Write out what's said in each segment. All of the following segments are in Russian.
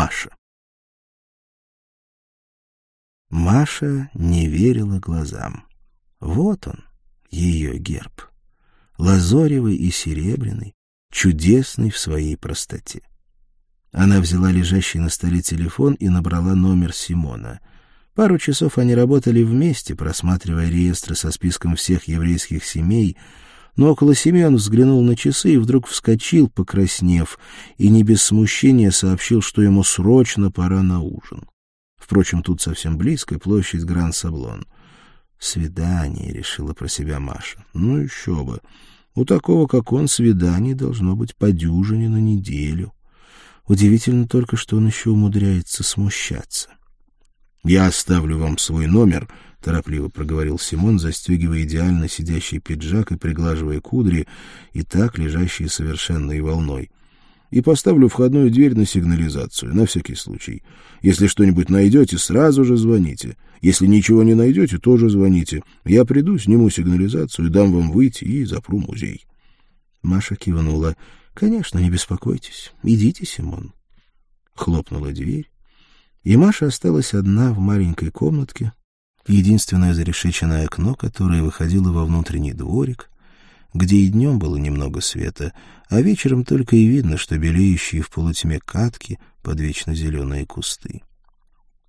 Маша. Маша не верила глазам. Вот он, ее герб. Лазоревый и серебряный, чудесный в своей простоте. Она взяла лежащий на столе телефон и набрала номер Симона. Пару часов они работали вместе, просматривая реестры со списком всех еврейских семей, но около семи он взглянул на часы и вдруг вскочил, покраснев, и не без смущения сообщил, что ему срочно пора на ужин. Впрочем, тут совсем близко площадь Гран-Саблон. «Свидание», — решила про себя Маша. «Ну еще бы. У такого, как он, свиданий должно быть по дюжине на неделю». Удивительно только, что он еще умудряется смущаться. «Я оставлю вам свой номер», — торопливо проговорил Симон, застегивая идеально сидящий пиджак и приглаживая кудри, и так лежащие совершенной волной. «И поставлю входную дверь на сигнализацию, на всякий случай. Если что-нибудь найдете, сразу же звоните. Если ничего не найдете, тоже звоните. Я приду, сниму сигнализацию, дам вам выйти и запру музей». Маша кивнула. «Конечно, не беспокойтесь. Идите, Симон». Хлопнула дверь, и Маша осталась одна в маленькой комнатке, единственное зарешеченное окно, которое выходило во внутренний дворик, где и днем было немного света, а вечером только и видно, что белеющие в полутьме катки под вечно зеленые кусты.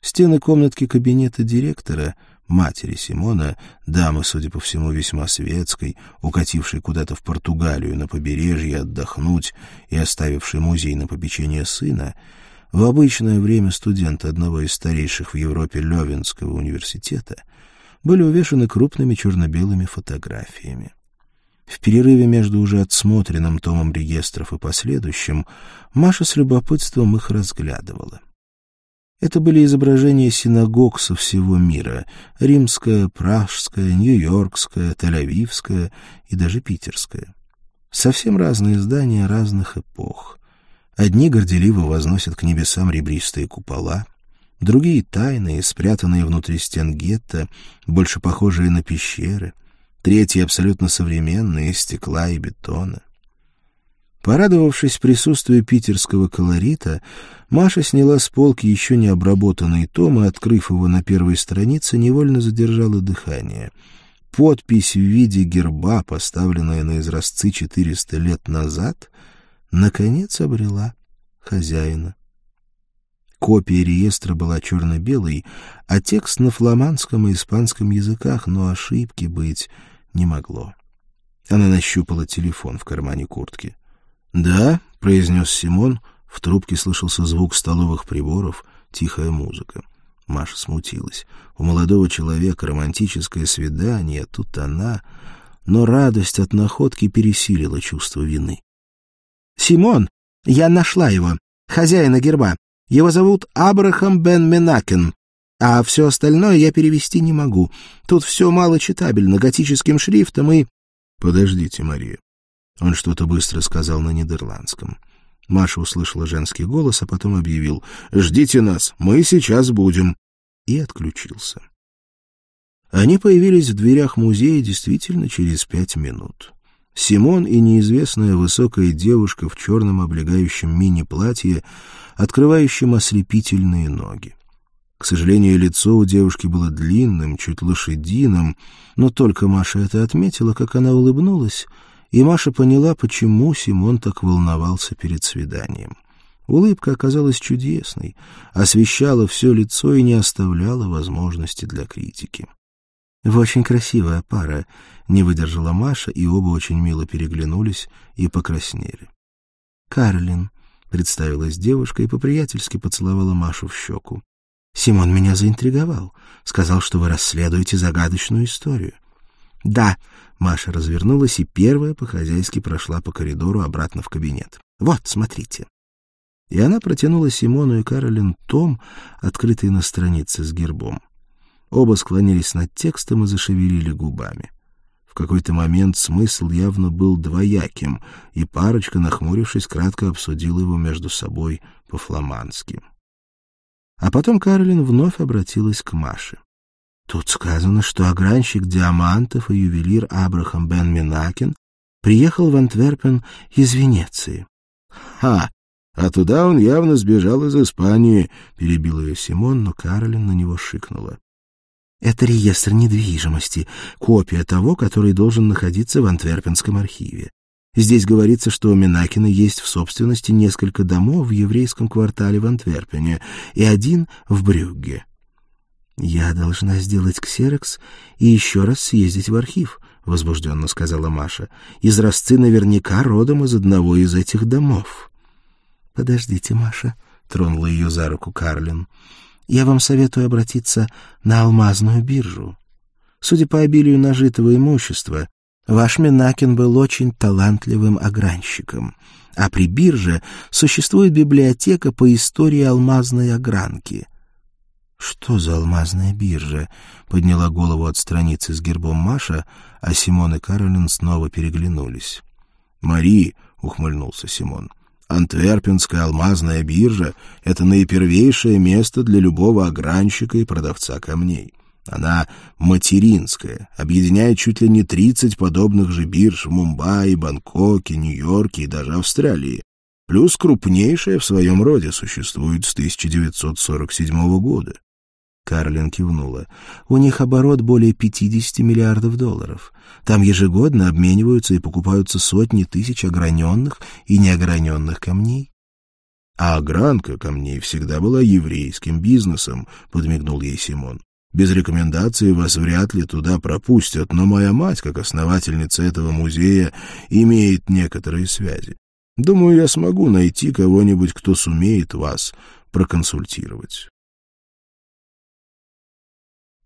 Стены комнатки кабинета директора, матери Симона, дамы, судя по всему, весьма светской, укатившей куда-то в Португалию на побережье отдохнуть и оставившей музей на попечение сына, в обычное время студента одного из старейших в Европе Левинского университета были увешаны крупными черно-белыми фотографиями. В перерыве между уже отсмотренным томом регистров и последующим Маша с любопытством их разглядывала. Это были изображения синагог со всего мира — римская, пражская, нью-йоркская, тель-авивская и даже питерская. Совсем разные здания разных эпох. Одни горделиво возносят к небесам ребристые купола, другие — тайные, спрятанные внутри стен гетто, больше похожие на пещеры, третьи — абсолютно современные, из стекла и бетона. Порадовавшись присутствию питерского колорита, Маша сняла с полки еще не обработанный том и, открыв его на первой странице, невольно задержала дыхание. Подпись в виде герба, поставленная на изразцы 400 лет назад, наконец обрела хозяина. Копия реестра была черно-белой, а текст на фламандском и испанском языках, но ошибки быть не могло. Она нащупала телефон в кармане куртки. «Да», — произнес Симон, в трубке слышался звук столовых приборов, тихая музыка. Маша смутилась. У молодого человека романтическое свидание, тут она... Но радость от находки пересилила чувство вины. «Симон, я нашла его, хозяина герба. Его зовут Абрахам бен Менакен, а все остальное я перевести не могу. Тут все мало читабельно, готическим шрифтом и...» «Подождите, Мария. Он что-то быстро сказал на нидерландском. Маша услышала женский голос, а потом объявил «Ждите нас, мы сейчас будем» и отключился. Они появились в дверях музея действительно через пять минут. Симон и неизвестная высокая девушка в черном облегающем мини-платье, открывающем ослепительные ноги. К сожалению, лицо у девушки было длинным, чуть лошадиным, но только Маша это отметила, как она улыбнулась — и Маша поняла, почему Симон так волновался перед свиданием. Улыбка оказалась чудесной, освещала все лицо и не оставляла возможности для критики. «Вы очень красивая пара», — не выдержала Маша, и оба очень мило переглянулись и покраснели. «Карлин», — представилась девушка и по-приятельски поцеловала Машу в щеку. «Симон меня заинтриговал. Сказал, что вы расследуете загадочную историю». «Да», Маша развернулась и первая по-хозяйски прошла по коридору обратно в кабинет. «Вот, смотрите». И она протянула Симону и Каролин том, открытый на странице с гербом. Оба склонились над текстом и зашевелили губами. В какой-то момент смысл явно был двояким, и парочка, нахмурившись, кратко обсудила его между собой по-фламандски. А потом Каролин вновь обратилась к Маше. Тут сказано, что огранщик диамантов и ювелир Абрахам бен Минакин приехал в Антверпен из Венеции. Ха! А туда он явно сбежал из Испании, — перебил ее Симон, но Каролин на него шикнула. Это реестр недвижимости, копия того, который должен находиться в Антверпенском архиве. Здесь говорится, что у Минакина есть в собственности несколько домов в еврейском квартале в Антверпене и один в Брюгге. «Я должна сделать ксерокс и еще раз съездить в архив», — возбужденно сказала Маша. «Изразцы наверняка родом из одного из этих домов». «Подождите, Маша», — тронула ее за руку Карлин. «Я вам советую обратиться на алмазную биржу. Судя по обилию нажитого имущества, ваш Минакин был очень талантливым огранщиком, а при бирже существует библиотека по истории алмазной огранки». «Что за алмазная биржа?» — подняла голову от страницы с гербом Маша, а Симон и Каролин снова переглянулись. «Мари», — ухмыльнулся Симон, — «Антверпенская алмазная биржа — это наипервейшее место для любого огранщика и продавца камней. Она материнская, объединяет чуть ли не тридцать подобных же бирж в Мумбаи, Бангкоке, Нью-Йорке и даже Австралии. Плюс крупнейшая в своем роде существует с 1947 года. Карлин кивнула. «У них оборот более 50 миллиардов долларов. Там ежегодно обмениваются и покупаются сотни тысяч ограненных и неограненных камней». «А огранка камней всегда была еврейским бизнесом», — подмигнул ей Симон. «Без рекомендации вас вряд ли туда пропустят, но моя мать, как основательница этого музея, имеет некоторые связи. Думаю, я смогу найти кого-нибудь, кто сумеет вас проконсультировать».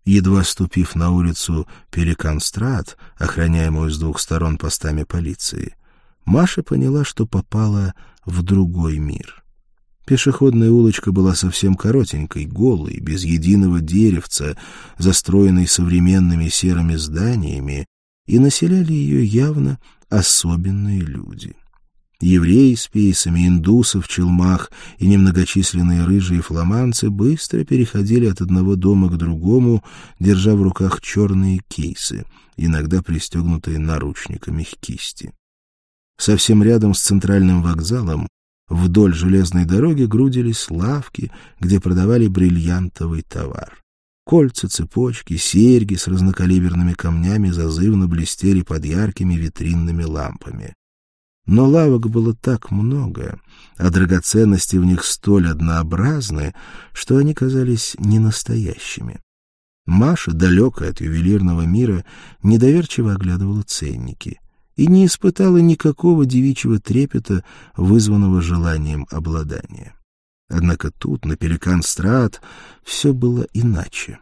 Едва ступив на улицу Пеликанстрат, охраняемую с двух сторон постами полиции, Маша поняла, что попала в другой мир. Пешеходная улочка была совсем коротенькой, голой, без единого деревца, застроенной современными серыми зданиями, и населяли ее явно особенные люди. Евреи с пейсами, индусы в челмах и немногочисленные рыжие фламанцы быстро переходили от одного дома к другому, держа в руках черные кейсы, иногда пристегнутые наручниками к кисти. Совсем рядом с центральным вокзалом вдоль железной дороги грудились лавки, где продавали бриллиантовый товар. Кольца, цепочки, серьги с разнокалиберными камнями зазывно блестели под яркими витринными лампами. Но лавок было так много, а драгоценности в них столь однообразны, что они казались ненастоящими. Маша, далекая от ювелирного мира, недоверчиво оглядывала ценники и не испытала никакого девичьего трепета, вызванного желанием обладания. Однако тут, на Пеликан-Страт, все было иначе,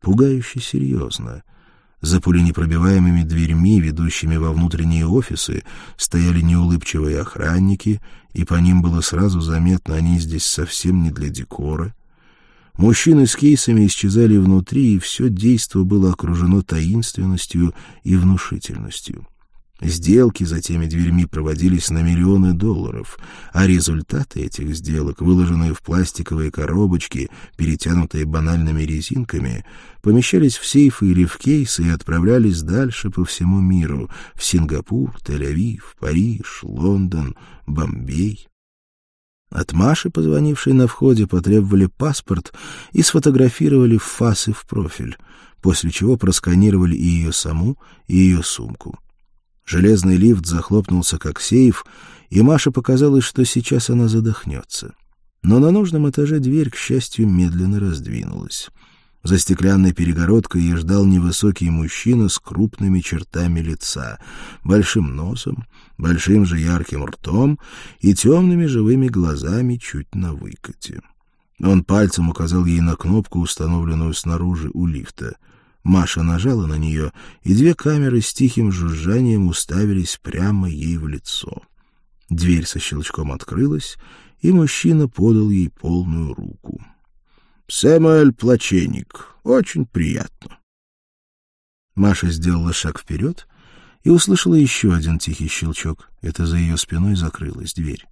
пугающе серьезно — за пуленепробиваемыми дверьми, ведущими во внутренние офисы, стояли неулыбчивые охранники, и по ним было сразу заметно, они здесь совсем не для декора. Мужчины с кейсами исчезали внутри, и все действо было окружено таинственностью и внушительностью. Сделки за теми дверьми проводились на миллионы долларов, а результаты этих сделок, выложенные в пластиковые коробочки, перетянутые банальными резинками, помещались в сейфы или в кейсы и отправлялись дальше по всему миру — в Сингапур, Тель-Авив, Париж, Лондон, Бомбей. От Маши, позвонившей на входе, потребовали паспорт и сфотографировали в фас и в профиль, после чего просканировали и ее саму, и ее сумку. Железный лифт захлопнулся, как сейф, и Маше показалось, что сейчас она задохнется. Но на нужном этаже дверь, к счастью, медленно раздвинулась. За стеклянной перегородкой ее ждал невысокий мужчина с крупными чертами лица, большим носом, большим же ярким ртом и темными живыми глазами чуть на выкате. Он пальцем указал ей на кнопку, установленную снаружи у лифта — Маша нажала на нее, и две камеры с тихим жужжанием уставились прямо ей в лицо. Дверь со щелчком открылась, и мужчина подал ей полную руку. — Сэмуэль Плаченик. Очень приятно. Маша сделала шаг вперед и услышала еще один тихий щелчок. Это за ее спиной закрылась дверь.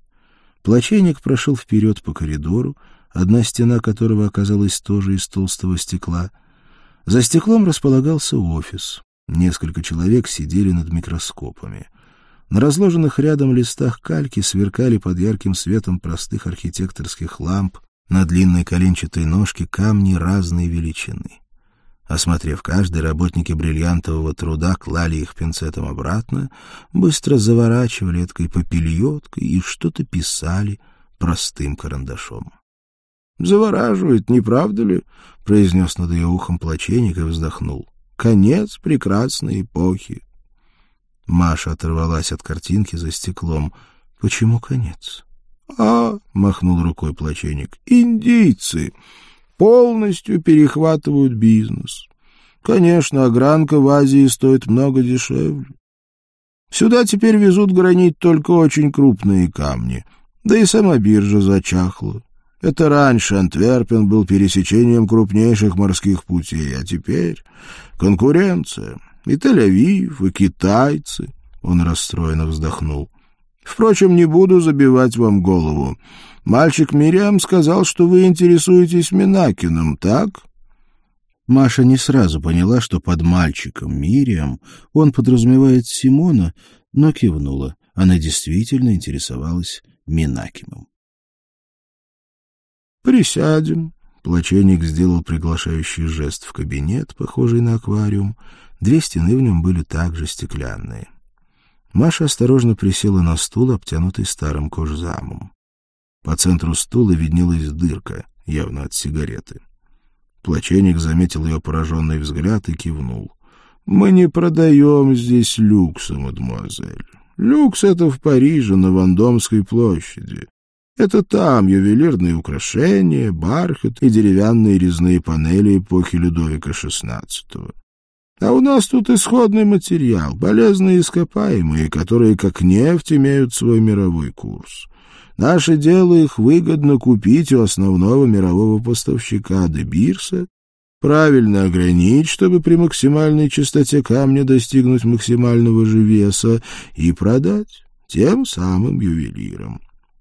Плаченик прошел вперед по коридору, одна стена которого оказалась тоже из толстого стекла — за стеклом располагался офис. Несколько человек сидели над микроскопами. На разложенных рядом листах кальки сверкали под ярким светом простых архитекторских ламп на длинной коленчатой ножке камни разной величины. Осмотрев каждый, работники бриллиантового труда клали их пинцетом обратно, быстро заворачивали эткой попельоткой и что-то писали простым карандашом. — Завораживает, не правда ли? — произнес над ее ухом плаченик и вздохнул. — Конец прекрасной эпохи. Маша оторвалась от картинки за стеклом. — Почему конец? — А, — махнул рукой плаченик, — индийцы полностью перехватывают бизнес. Конечно, огранка в Азии стоит много дешевле. Сюда теперь везут гранит только очень крупные камни, да и сама биржа зачахла. Это раньше Антверпен был пересечением крупнейших морских путей, а теперь конкуренция. И Тель-Авив, и китайцы. Он расстроенно вздохнул. Впрочем, не буду забивать вам голову. Мальчик Мириам сказал, что вы интересуетесь Минакиным, так? Маша не сразу поняла, что под мальчиком Мириам он подразумевает Симона, но кивнула. Она действительно интересовалась Минакиным. «Присядем». Плаченик сделал приглашающий жест в кабинет, похожий на аквариум. Две стены в нем были также стеклянные. Маша осторожно присела на стул, обтянутый старым кожзамом. По центру стула виднелась дырка, явно от сигареты. Плаченик заметил ее пораженный взгляд и кивнул. — Мы не продаем здесь люкса, мадемуазель. Люкс — это в Париже, на Вандомской площади. Это там ювелирные украшения, бархат и деревянные резные панели эпохи Людовика XVI. А у нас тут исходный материал, полезные ископаемые, которые как нефть имеют свой мировой курс. Наше дело их выгодно купить у основного мирового поставщика Дебирса, правильно ограничить, чтобы при максимальной частоте камня достигнуть максимального же веса, и продать тем самым ювелирам.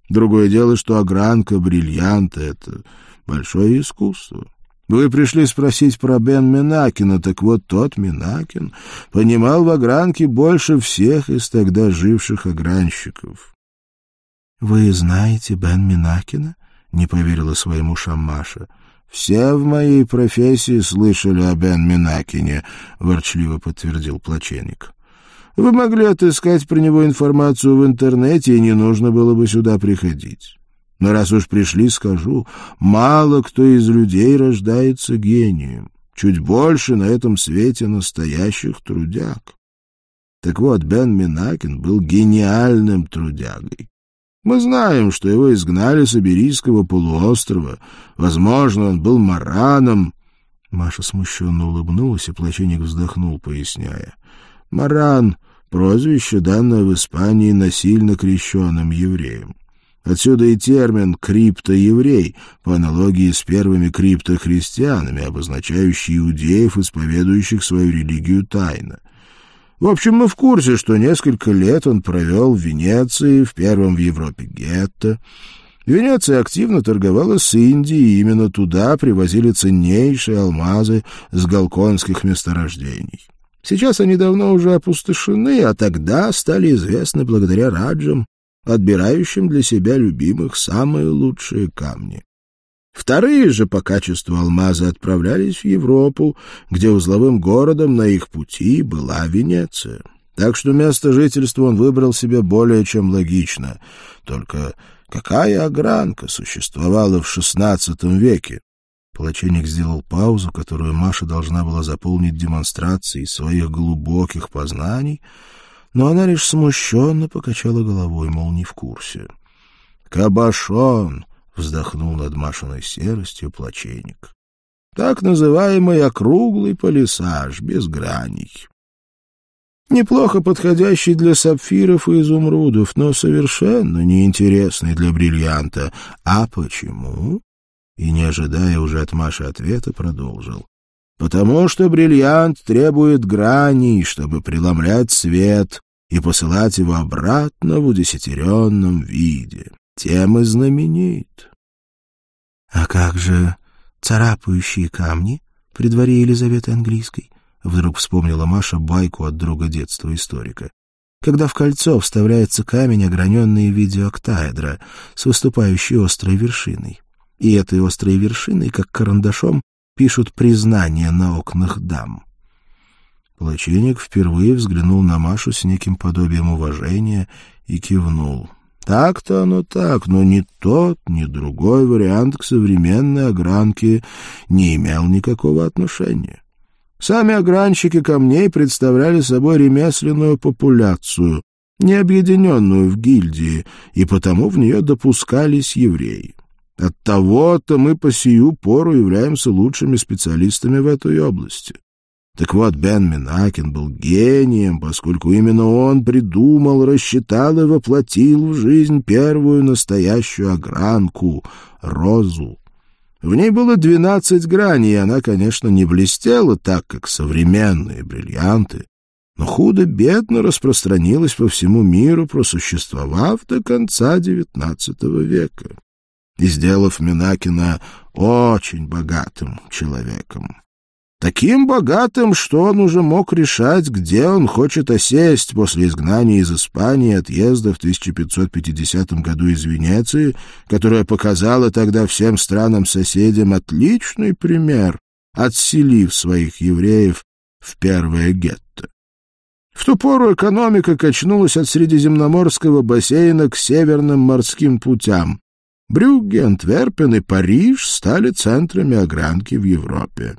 Другое дело, что огранка бриллианта — это большое искусство. Вы пришли спросить про Бен Минакина, так вот тот Минакин понимал в огранке больше всех из тогда живших огранщиков. — Вы знаете Бен Минакина? — не поверила своим ушам Маша. — Все в моей профессии слышали о Бен Минакине, — ворчливо подтвердил плаченик. — Вы могли отыскать про него информацию в интернете, и не нужно было бы сюда приходить. Но раз уж пришли, скажу, мало кто из людей рождается гением. Чуть больше на этом свете настоящих трудяг. Так вот, Бен Минакин был гениальным трудягой. Мы знаем, что его изгнали с Иберийского полуострова. Возможно, он был мараном. Маша смущенно улыбнулась, и плаченик вздохнул, поясняя. Маран — прозвище, данное в Испании насильно крещенным евреям. Отсюда и термин «криптоеврей», по аналогии с первыми криптохристианами, обозначающий иудеев, исповедующих свою религию тайно. В общем, мы в курсе, что несколько лет он провел в Венеции, в первом в Европе гетто. Венеция активно торговала с Индией, и именно туда привозили ценнейшие алмазы с галконских месторождений. Сейчас они давно уже опустошены, а тогда стали известны благодаря раджам, отбирающим для себя любимых самые лучшие камни. Вторые же по качеству алмазы отправлялись в Европу, где узловым городом на их пути была Венеция. Так что место жительства он выбрал себе более чем логично. Только какая огранка существовала в XVI веке? Плаченик сделал паузу, которую Маша должна была заполнить демонстрацией своих глубоких познаний — но она лишь смущенно покачала головой, мол, не в курсе. «Кабашон!» — вздохнул над Машиной серостью плаченик. «Так называемый округлый полисаж, без граней. Неплохо подходящий для сапфиров и изумрудов, но совершенно неинтересный для бриллианта. А почему?» И, не ожидая уже от Маши ответа, продолжил потому что бриллиант требует граней, чтобы преломлять свет и посылать его обратно в удесятеренном виде. Тем и знаменит. — А как же царапающие камни при дворе Елизаветы Английской? Вдруг вспомнила Маша байку от друга детства историка. когда в кольцо вставляется камень, ограненный в виде октаэдра с выступающей острой вершиной. И этой острой вершиной, как карандашом, пишут признание на окнах дам. Плаченик впервые взглянул на Машу с неким подобием уважения и кивнул. Так-то оно так, но ни тот, ни другой вариант к современной огранке не имел никакого отношения. Сами огранщики камней представляли собой ремесленную популяцию, не объединенную в гильдии, и потому в нее допускались евреи. Оттого-то мы по сию пору являемся лучшими специалистами в этой области. Так вот, Бен Минакин был гением, поскольку именно он придумал, рассчитал и воплотил в жизнь первую настоящую огранку — розу. В ней было двенадцать граней, и она, конечно, не блестела так, как современные бриллианты, но худо-бедно распространилась по всему миру, просуществовав до конца девятнадцатого века и сделав Минакина очень богатым человеком. Таким богатым, что он уже мог решать, где он хочет осесть после изгнания из Испании отъезда в 1550 году из Венеции, которая показала тогда всем странам-соседям отличный пример, отселив своих евреев в первое гетто. В ту пору экономика качнулась от Средиземноморского бассейна к северным морским путям. Брюгге, Антверпен и Париж стали центрами огранки в Европе.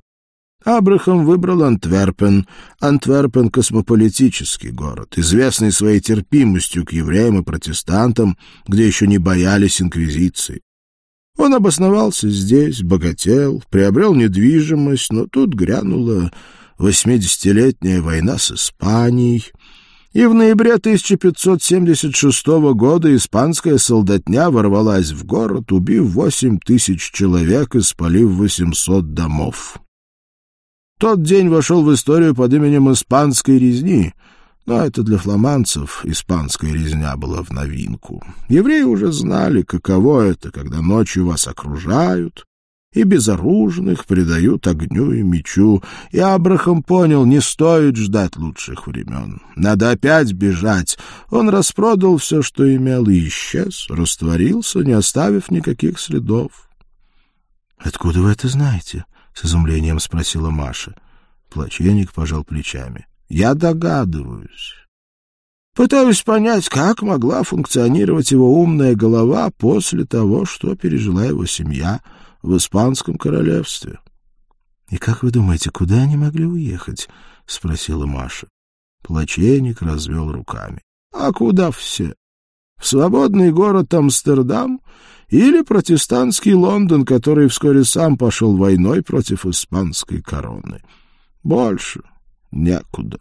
Абрахам выбрал Антверпен. Антверпен — космополитический город, известный своей терпимостью к евреям и протестантам, где еще не боялись инквизиции. Он обосновался здесь, богател, приобрел недвижимость, но тут грянула восьмидесятилетняя война с Испанией, и в ноябре 1576 года испанская солдатня ворвалась в город, убив восемь тысяч человек и спалив восемьсот домов. Тот день вошел в историю под именем «Испанской резни», но это для фламандцев испанская резня была в новинку. Евреи уже знали, каково это, когда ночью вас окружают, и безоружных предают огню и мечу. И Абрахам понял, не стоит ждать лучших времен. Надо опять бежать. Он распродал все, что имел, и исчез, растворился, не оставив никаких следов. — Откуда вы это знаете? — с изумлением спросила Маша. Плаченик пожал плечами. — Я догадываюсь. Пытаюсь понять, как могла функционировать его умная голова после того, что пережила его семья в Испанском королевстве. — И как вы думаете, куда они могли уехать? — спросила Маша. Плаченик развел руками. — А куда все? В свободный город Амстердам или протестантский Лондон, который вскоре сам пошел войной против испанской короны. Больше некуда.